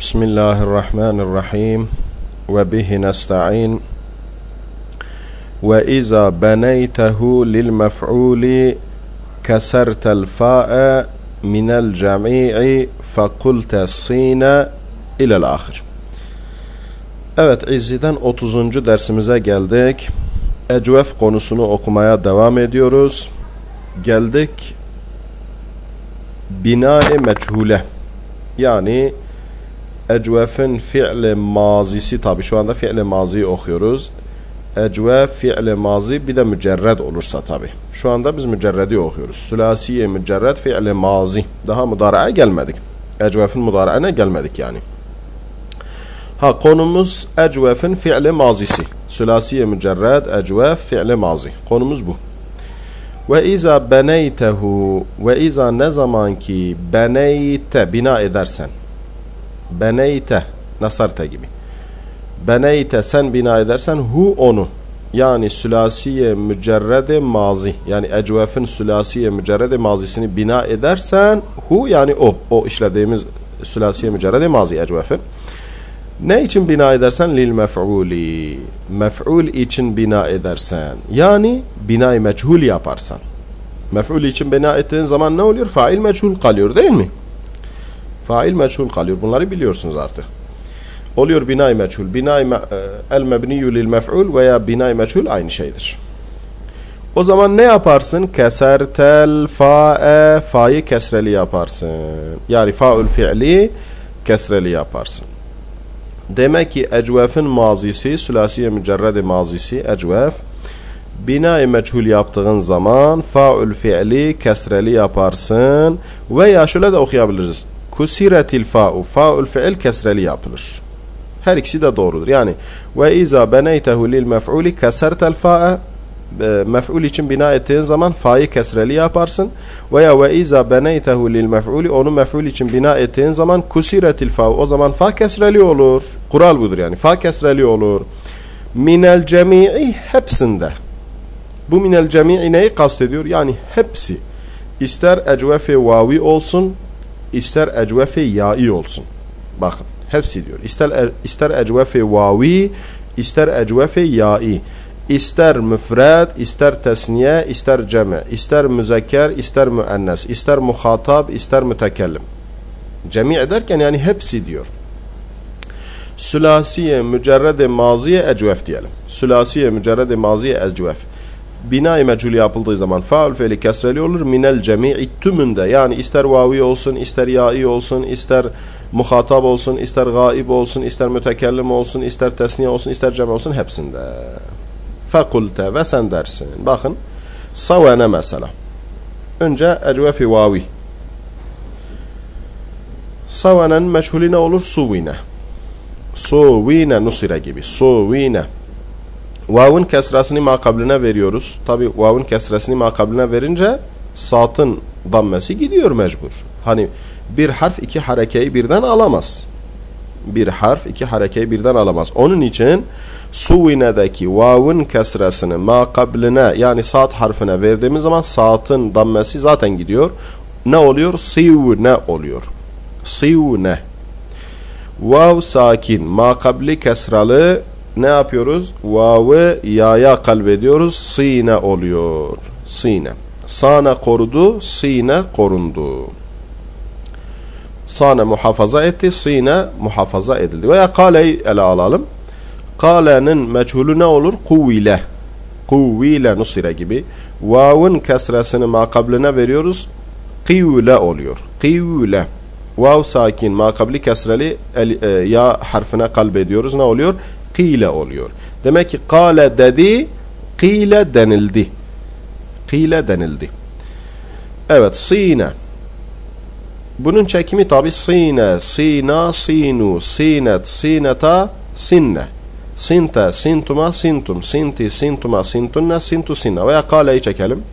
بسم الله الرحمن الرحيم وبه نستعين وإذا بنيته للمفعول كسرت الفاء من الجميع فقلت الصين إلى الآخر Evet İzzi'den 30. dersimize geldik. Ecvef konusunu okumaya devam ediyoruz. Geldik bina-i meçhule. Yani ecvefin fi'li mazisi tabi şu anda fi'li maziyi okuyoruz. Ecvef fi'li mazi bir de mücerred olursa tabi. Şu anda biz mücerredi okuyoruz. Sülasiye mücerred fi'li mazi. Daha mudara'ya gelmedik. Ecvefin mudara'ına gelmedik yani. Ha konumuz ecvefin fi'li mazisi. Sülasiye mücerred ecvef fi'li mazi. Konumuz bu. Ve iza beneytehu ve iza ne zaman ki beneyte bina edersen beneyte nasarta gibi. Beneyte sen bina edersen hu onu yani sülasiye mücerrede mazi yani ecvefin sülasiye mücerrede mazisini bina edersen hu yani o o işlediğimiz sülasiye mücerrede mazi ecvefin. Ne için bina edersen lil mef'uli mef'ul için bina edersen yani binayı meçhul yaparsan. Mef'ul için bina ettiğin zaman ne oluyor? Fail meçhul kalıyor değil mi fail meçhul kalıyor. Bunları biliyorsunuz artık. Oluyor binay meçhul. Binay me el mebniyyu lil mef'ul veya binay meçhul aynı şeydir. O zaman ne yaparsın? Kesertel fa'e fa'yı kesreli yaparsın. Yani fa'ül fi'li kesreli yaparsın. Demek ki ecvefin mazisi, sülasiye mücerrede mazisi, ecvef, bina-i meçhul yaptığın zaman faül fiili kesreli yaparsın. Veya şöyle de okuyabiliriz. Kusiretil fa'u, faül fiil kesreli yapılır. Her ikisi de doğrudur. Yani ve iza beneytehu lil mef'uli kesertel fa'a mef'ul için bina ettiğin zaman fa'yı kesreli yaparsın. Veya ve iza beneytehu lil mef'uli onu mef'ul için bina ettiğin zaman kusiretil fa o zaman fa kesreli olur. Kural budur yani. Fa kesreli olur. Minel cemi'i hepsinde. Bu minel cemi'i neyi kastediyor? Yani hepsi. İster ecvefe vavi olsun, ister ecvefe ya'i olsun. Bakın hepsi diyor. İster ister ecvefe vavi, ister ecvefe ya'i ister müfred, ister tesniye, ister ceme, ister müzekker, ister müennes, ister muhatab, ister mütekellim. Cemi ederken yani hepsi diyor. Sülasiye mücerrede maziye ecvef diyelim. Sülasiye mücerrede maziye ecvef. Bina-i mecul yapıldığı zaman faul fiili kesreli olur. Minel cemi'i tümünde yani ister vavi olsun, ister ya'i olsun, ister muhatap olsun, ister gaib olsun, ister mütekellim olsun, ister tesniye olsun, ister cem olsun hepsinde. Fekulte ve sen dersin. Bakın. Savene mesela. Önce ecvefi vavi. Savene'nin meçhulü ne olur? Suvine. Suvine nusire gibi. Suvine. Vav'ın kesrasını makabline veriyoruz. Tabi vav'ın kesrasını makabline verince satın dammesi gidiyor mecbur. Hani bir harf iki harekeyi birden alamaz. Bir harf iki harekeyi birden alamaz. Onun için Suvine'deki vav'ın kesresini makabline yani saat harfine verdiğimiz zaman saatın dammesi zaten gidiyor. Ne oluyor? Sivne oluyor. Sivne. Vav sakin makabli kesralı ne yapıyoruz? Vav'ı yaya kalbediyoruz. Sine oluyor. Sine. Sana korudu, sine korundu. Sana muhafaza etti, sine muhafaza edildi. Veya kaleyi ele alalım. Kale'nin meçhulü ne olur? Kuvile. Kuvile nusire gibi. Vav'ın kesresini makabline veriyoruz. Kivle oluyor. Kivle. Vav sakin makabli kesreli el, e, ya harfine kalbediyoruz. Ne oluyor? Kile oluyor. Demek ki kale dedi, kile denildi. Kile denildi. Evet, sine. Bunun çekimi tabi sine, sina, sinu, sinet, sineta, sinne. Sinte, sintuma, sintum, sinti, sintuma, sintunne, sintu, sinne. Veya kaleyi çekelim.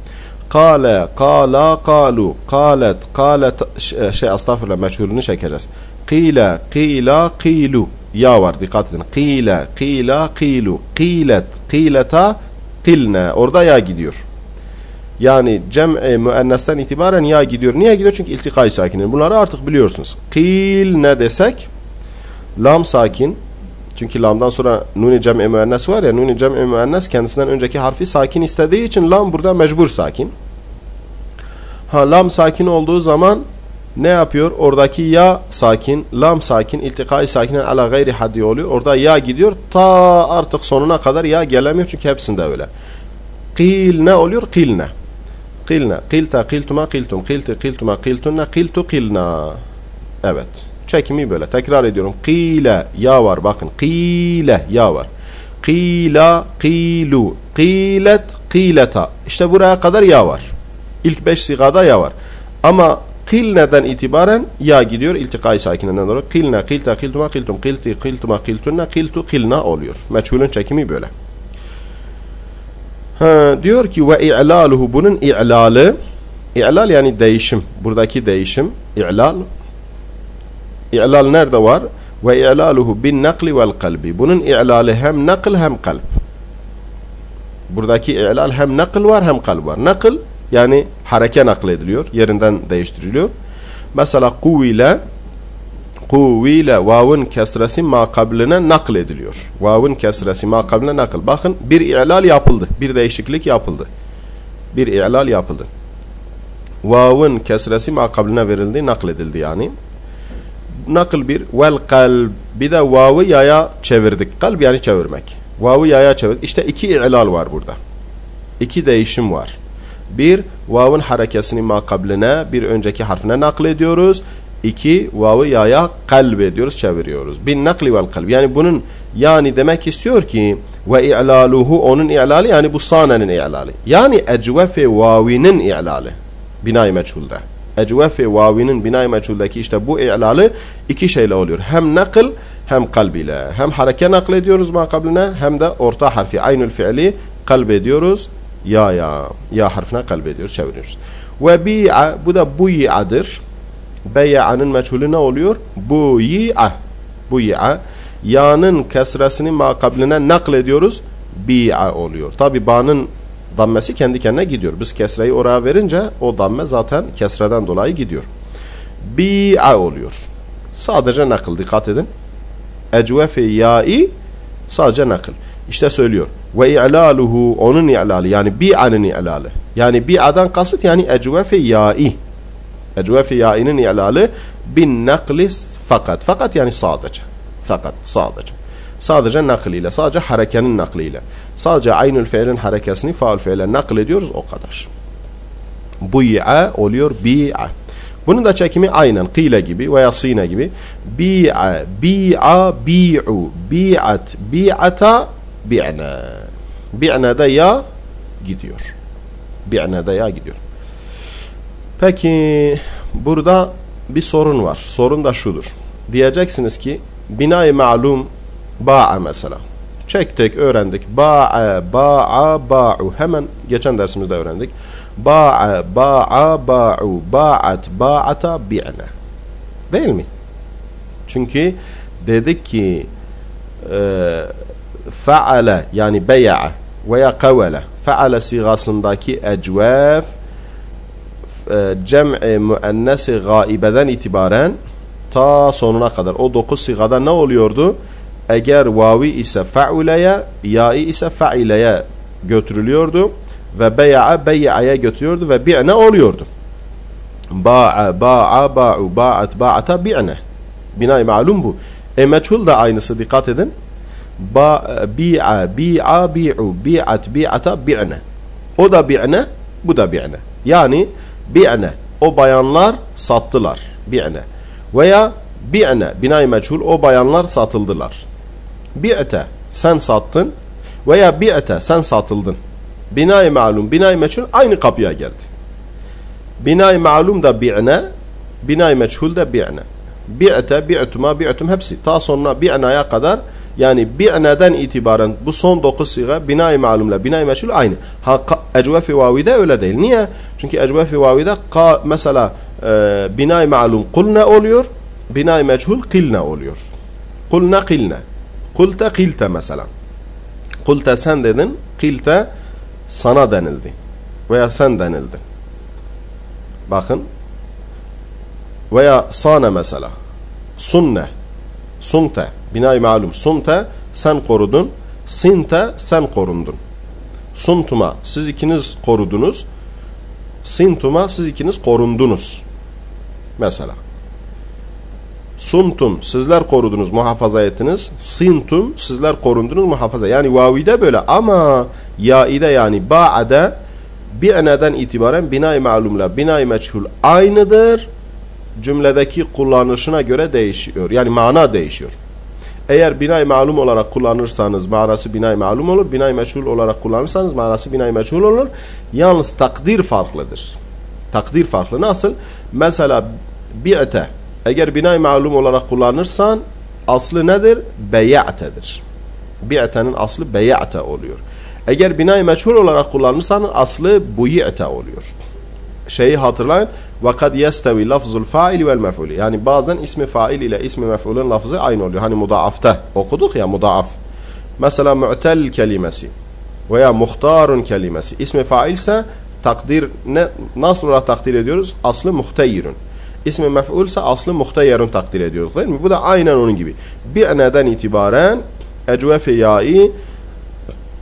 Kale, kala, kalu, kalet, kalet, şey estağfurullah meçhulünü çekeceğiz. Kile, kila, kilu. Ya var dikkat edin. Kile, kila, kilu, kilet, kileta, kilne. Orada ya gidiyor. Yani cem'i müennesten itibaren ya gidiyor. Niye gidiyor? Çünkü iltikai sakinin. Bunları artık biliyorsunuz. Kil ne desek Lam sakin. Çünkü lamdan sonra nuni cem'i müennes var ya nuni cem'i müennes kendisinden önceki harfi sakin istediği için lam burada mecbur sakin. Ha lam sakin olduğu zaman ne yapıyor? Oradaki ya sakin, lam sakin, iltikai sakinen ala gayri haddi oluyor. Orada ya gidiyor ta artık sonuna kadar ya gelemiyor çünkü hepsinde öyle. Kil ne oluyor? Kilne. Kilne. Kilta, kiltuma, kiltum. Kilti, kiltuma, kiltunna, kiltu, kilna. Evet. Çekimi böyle. Tekrar ediyorum. Kile, ya var. Bakın. Kile, ya var. Kila, kilu. Kilet, kileta. İşte buraya kadar ya var. İlk beş sigada ya var. Ama kilneden itibaren ya gidiyor iltikai sakinenden dolayı. Kilne, kilta, kiltuma, kiltum, kilti, kiltuma, kiltunna, kiltu, kilna oluyor. Meçhulün çekimi böyle. Ha, diyor ki ve i'laluhu bunun i'lalı i'lal yani değişim. Buradaki değişim i'lal i'lal nerede var? Ve i'laluhu bin nakli vel kalbi. Bunun i'lalı hem nakl hem kalp. Buradaki i'lal hem nakl var hem kalp var. Nakl yani hareke naklediliyor. Yerinden değiştiriliyor. Mesela kuvile kuvile vavun kesresi makabline naklediliyor. Vavun kesresi makabline nakl. Bakın bir i'lal yapıldı. Bir değişiklik yapıldı. Bir i'lal yapıldı. Vavun kesresi makabline verildi, nakledildi yani. Nakl bir vel kalb. Bir de vavı yaya çevirdik. Kalb yani çevirmek. Vavı yaya çevirdik. İşte iki i'lal var burada. İki değişim var. Bir, vavun harekesini makabline bir önceki harfine naklediyoruz. İki, vavı yaya kalb ediyoruz, çeviriyoruz. Bin nakli vel kalb. Yani bunun yani demek istiyor ki ve i'laluhu onun i'lali yani bu sanenin i'lali. Yani ecvefe vavinin i'lali. Binay meçhulde. Ecvefe vavinin binay meçhuldeki işte bu i'lali iki şeyle oluyor. Hem nakıl hem kalb ile. Hem hareke naklediyoruz makabline hem de orta harfi aynül fiili kalb ediyoruz. Ya ya. Ya harfine kalb ediyoruz, çeviriyoruz. Ve bi'a bu da buyi'adır. Beya'nın meçhulü ne oluyor? Buyi'a. Buyi'a. Ya'nın kesresini makabline naklediyoruz. Bi'a oluyor. Tabi ba'nın dammesi kendi kendine gidiyor. Biz kesreyi oraya verince o damme zaten kesreden dolayı gidiyor. Bi'a oluyor. Sadece nakıl. Dikkat edin. Ecvefe ya'i sadece nakıl. İşte söylüyor. Ve i'laluhu onun i'lali yani bi'anın i'lali. Yani bi'adan kasıt yani ecvefe ya'i. Ecvefe ya'inin i'lali bin nakli fakat. Fakat yani sadece. Fakat sadece. Sadece nakl ile. Sadece harekenin nakliyle. Sadece aynül fiilin harekesini faul fiile nakl ediyoruz o kadar. Buy'a oluyor bi'a. Bunun da çekimi aynen kile gibi veya sine gibi. Bi'a, bi'a, bi'u, bi'at, bi'ata, bi'na. Bi'na'da ya gidiyor. Bi'na'da ya gidiyor. Peki burada bir sorun var. Sorun da şudur. Diyeceksiniz ki binayı ma'lum ba'a mesela. Çektik, öğrendik. Ba'a, ba'a, ba'u. Hemen geçen dersimizde öğrendik. Ba'a, ba'a, ba'u. Ba'at, ba'ata, bi'ne. Değil mi? Çünkü dedik ki e, faale yani beya'a veya kavele faale sigasındaki ecvef e, cem'i müennesi gaibeden itibaren ta sonuna kadar o dokuz sigada ne oluyordu? Eğer vavi ise fa'uleye, ya'i ise fa'ileye götürülüyordu ve beya'a beya'ya götürüyordu ve bi'ne oluyordu. Ba'a, ba'a, ba'u, ba'at, ba'ata, bi'ne. Binay malum bu. E meçhul da aynısı dikkat edin. Ba, bi'a, bi'a, bi'u, bi'at, bi'ata, bi'ne. O da bi'ne, bu da bi'ne. Yani bi'ne. O bayanlar sattılar. Bi'ne. Veya bi'ne. Binay meçhul. O bayanlar satıldılar. Bi'te. Sen sattın. Veya bi'te. Sen satıldın. Binay malum. Binay meçhul aynı kapıya geldi. Binay malum da bi'ne. Binay meçhul da bi'ne. Bi'te, bi'tuma, bi'tum hepsi. Ta sonuna bi'naya kadar yani bi'neden itibaren bu son dokuz siga binay malumla binay meçhul aynı. Ha ecvefi vavide öyle değil. Niye? Çünkü ecvefi vavide mesela e, binay malum kulne oluyor. Binay meçhul kilne oluyor. Kulne kilne. Kulte kilte mesela. Kulte sen dedin. Kilte sana denildi. Veya sen denildi. Bakın. Veya sana mesela. Sunne. Sunte. Binay malum. Sunte sen korudun. Sinte sen korundun. Suntuma siz ikiniz korudunuz. Sintuma siz ikiniz korundunuz. Mesela. Suntum sizler korudunuz, muhafaza ettiniz. Sintum sizler korundunuz, muhafaza. Yani vavide böyle ama yaide yani ba'de bi'neden itibaren binay malumla binay meçhul aynıdır. Cümledeki kullanışına göre değişiyor. Yani mana değişiyor. Eğer binay malum olarak kullanırsanız manası binay malum olur. Binay meçhul olarak kullanırsanız manası binay meçhul olur. Yalnız takdir farklıdır. Takdir farklı. Nasıl? Mesela bi'te eğer binay malum olarak kullanırsan aslı nedir? Beya'tedir. Bi'tenin aslı beya'te oluyor. Eğer binay meçhul olarak kullanırsan aslı buyi'te oluyor. Şeyi hatırlayın. وَقَدْ يَسْتَوِي لَفْزُ الْفَائِلِ وَالْمَفْعُولِ Yani bazen ismi fail ile ismi mef'ulün lafzı aynı oluyor. Hani mudaafta okuduk ya mudaaf. Mesela mu'tel kelimesi veya muhtarun kelimesi. İsmi fail ise takdir ne, nasıl olarak takdir ediyoruz? Aslı muhteyirun. İsmi mef'ul ise aslı muhteyirun takdir ediyoruz değil mi? Bu da aynen onun gibi. Bir neden itibaren ecvefe ya'i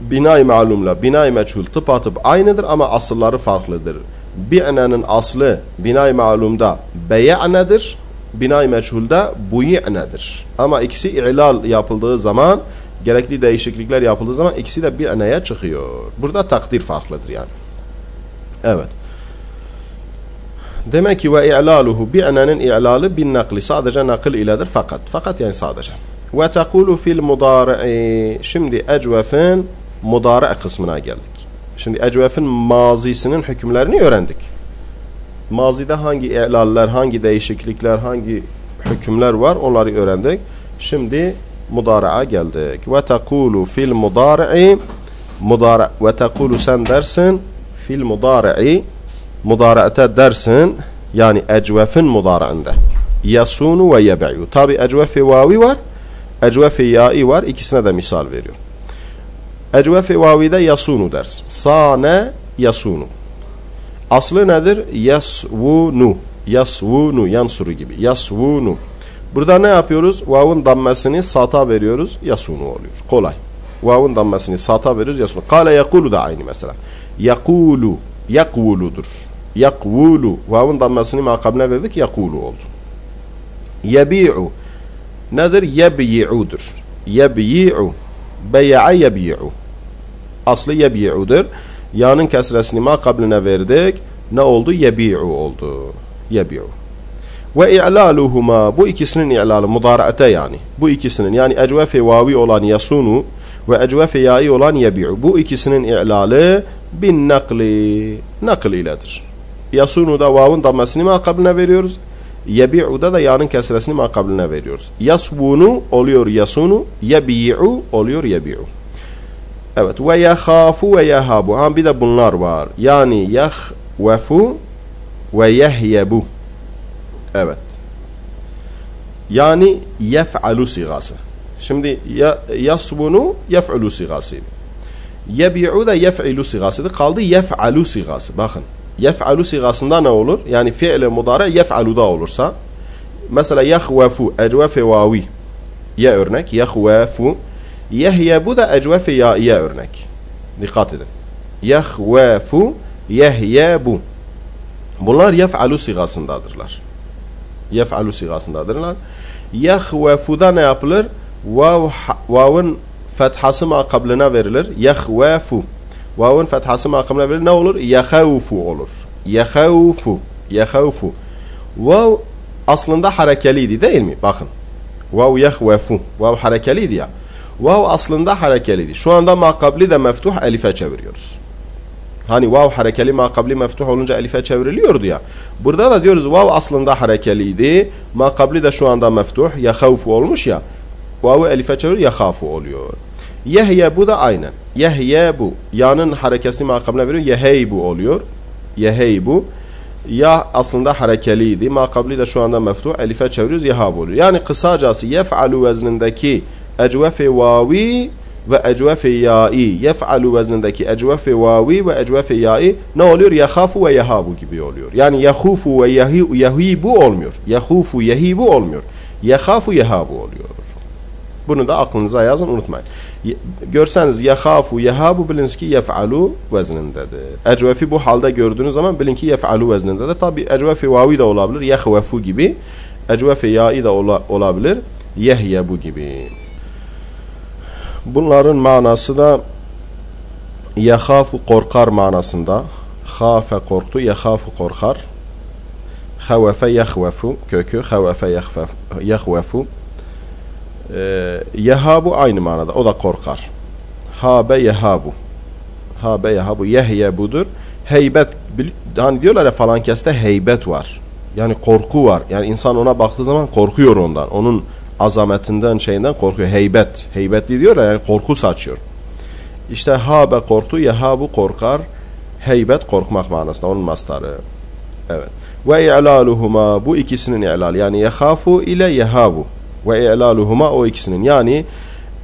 binay malumla binay meçhul tıpatıp aynıdır ama asılları farklıdır. Bi'nenin aslı binay malumda beye'nedir. Binay meçhulda buyi'nedir. Ama ikisi ilal yapıldığı zaman gerekli değişiklikler yapıldığı zaman ikisi de bi'neye çıkıyor. Burada takdir farklıdır yani. Evet. Demek ki ve i'laluhu bi'nenin i'lalı bin nakli sadece nakıl iledir fakat. Fakat yani sadece. Ve tekulu fil mudari'i şimdi ecvefin mudari kısmına geldik. Şimdi ecvefin mazisinin hükümlerini öğrendik. Mazide hangi i'laller, hangi değişiklikler, hangi hükümler var onları öğrendik. Şimdi mudari'a geldik. Ve tekulu fil mudari'i mudari ve tekulu sen dersin fil mudari'i mudari'te dersin yani ecvefin mudari'inde yasunu ve yeb'u. Tabi ecvefi vavi var, ecvefi ya'i var. İkisine de misal veriyor. Ecvefi vavide yasunu dersin. Sane yasunu. Aslı nedir? Yasvunu. Yasvunu. Yansuru gibi. Yasvunu. Burada ne yapıyoruz? Vav'ın dammesini sata veriyoruz. Yasunu oluyor. Kolay. Vav'ın dammesini sata veriyoruz. Yasunu. Kale yakulu da aynı mesela. Yakulu. Yakvuludur. Yakvulu. Vav'ın dammesini makabine verdik. Yakulu oldu. Yebi'u. Nedir? Yebyi'udur. Yebyi'u. Beya'a yebi'u. Aslı yebi'udur. Ya'nın kesresini makabline verdik. Ne oldu? Yebi'u oldu. Yebi'u. Ve i'laluhuma bu ikisinin i'lalı mudaraate yani. Bu ikisinin yani ecvefe vavi olan yasunu ve ecvefe ya'i olan yebi'u. Bu ikisinin i'lalı bin nakli. Nakl iledir. Yasunu da vavun dammasını makabline veriyoruz. Yebi'u'da da ya'nın kesresini makabline veriyoruz. Yasvunu oluyor yasunu. Yebi'u oluyor yebi'u. Evet. Ve yekhafu ve yehabu. Ha bir de bunlar var. Yani yehvefu ve yehyebu. Evet. Yani yef'alu sigası. Şimdi ya, yasbunu yef'alu sigası. Yebi'u da yef'ilu sigasıydı. Kaldı yef'alu sigası. Bakın. Yef'alu sigasında ne olur? Yani fi'le mudare yef'alu da olursa. Mesela yehvefu ecvefe vavi. Ya örnek. Yehvefu. Yehyebu da ecvefe ya örnek. Dikkat edin. Yehvefu yehyebu. Bunlar yef'alu sigasındadırlar yef'alu sigasındadırlar. Yehvefu'da ne yapılır? Vav, vav'ın fethası makabline verilir. Yehvefu. Vav'ın fethası makabline verilir. Ne olur? Yehevfu olur. Yehevfu. Yehevfu. Vav aslında harekeliydi değil mi? Bakın. Vav yehvefu. Vav harekeliydi ya. Vav aslında harekeliydi. Şu anda makabli de meftuh elife çeviriyoruz. Hani vav harekeli makabli meftuh olunca elife çevriliyordu ya. Burada da diyoruz vav aslında harekeliydi. Makabli de şu anda meftuh. Yahavfu olmuş ya. Vav'ı elife çevir yahafu oluyor. Yehye bu da aynen. Yehye bu. Ya'nın harekesini makabline veriyor. Yeheybu oluyor. Yeheybu. Ya aslında harekeliydi. Makabli de şu anda meftuh. Elife çeviriyoruz. Yahabu oluyor. Yani kısacası yef'alu veznindeki ecvefe vavi ve ecvefe ya'i yef'alu veznindeki ecvefe vavi ve ecvefe ya'i ne oluyor? Yahafu ve yahabu gibi oluyor. Yani yahufu ve yahi, yahibu olmuyor. Yahufu yahibu olmuyor. Yahafu yahabu oluyor. Bunu da aklınıza yazın unutmayın. Görseniz yehafu yehabu biliniz ki yef'alu veznindedir. Ecvefi bu halde gördüğünüz zaman bilin ki yef'alu veznindedir. Tabi ecvefi vavi de olabilir. Yehvefu gibi. Ecvefi ya'i de ola- olabilir. Yehyebu gibi. Bunların manası da yehafu korkar manasında. Hafe korktu, yehafu korkar. Havefe yehvefu kökü. Havefe yehvefu. Ee, yehabu aynı manada. O da korkar. Habe yehabu. Habe yehabu. Yehyebudur. Heybet. bil- Hani diyorlar ya falan keste heybet var. Yani korku var. Yani insan ona baktığı zaman korkuyor ondan. Onun azametinden şeyinden korkuyor. Heybet. Heybetli diyorlar yani korku saçıyor. İşte habe korktu. Yehabu korkar. Heybet korkmak manasında. Onun mastarı. Evet. Ve i'laluhuma bu ikisinin i'lal yani yehafu ile yehabu ve i'laluhuma o ikisinin yani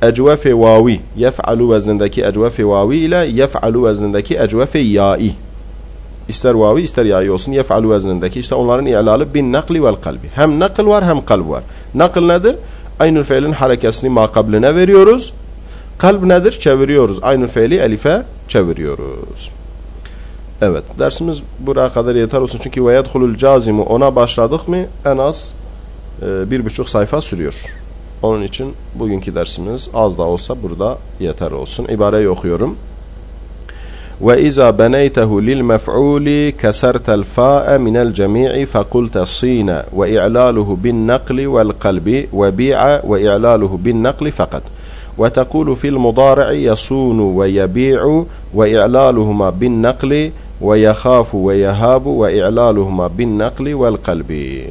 ecvefe vavi yef'alu veznindeki ecvefe vavi ile yef'alu veznindeki ecvefe ya'i ister vavi ister ya'i olsun yef'alu veznindeki işte onların i'lalı bin nakli vel kalbi hem nakıl var hem kalb var nakıl nedir? Aynı fiilin harekesini makabline veriyoruz kalb nedir? Çeviriyoruz aynı fiili elife çeviriyoruz Evet dersimiz buraya kadar yeter olsun çünkü ve yedhulul cazimu ona başladık mı en az e, bir buçuk sayfa sürüyor. Onun için bugünkü dersimiz az da olsa burada yeter olsun. İbareyi okuyorum. وإذا بنيته للمفعول كسرت الفاء من الجميع فقلت الصين وإعلاله بالنقل والقلب وبيع وإعلاله بالنقل فقط وتقول في المضارع يصون ويبيع وإعلالهما بالنقل ويخاف ويهاب وإعلالهما بالنقل والقلب